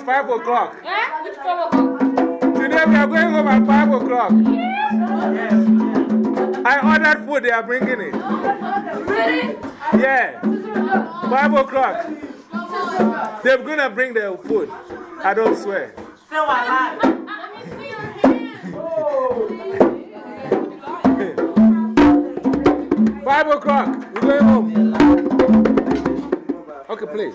o'clock. Eh? Which 5 o'clock? Today we are going home at 5 o'clock. Yes. I ordered food, they are bringing it. Really? Yeah. 5 o'clock. They're going to bring the food. I don't swear. Five o'clock. We're going home. Okay, please.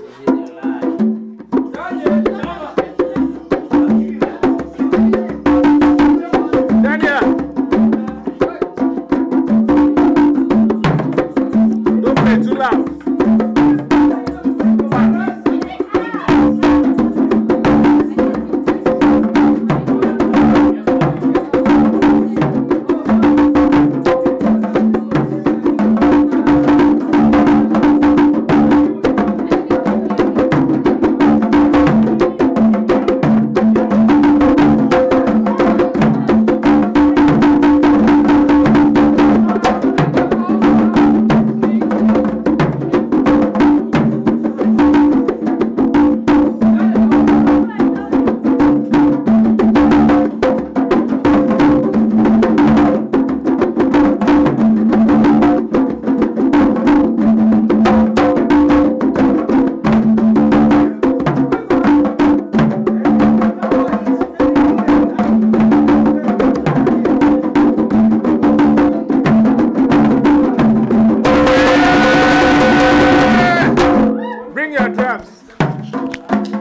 drums.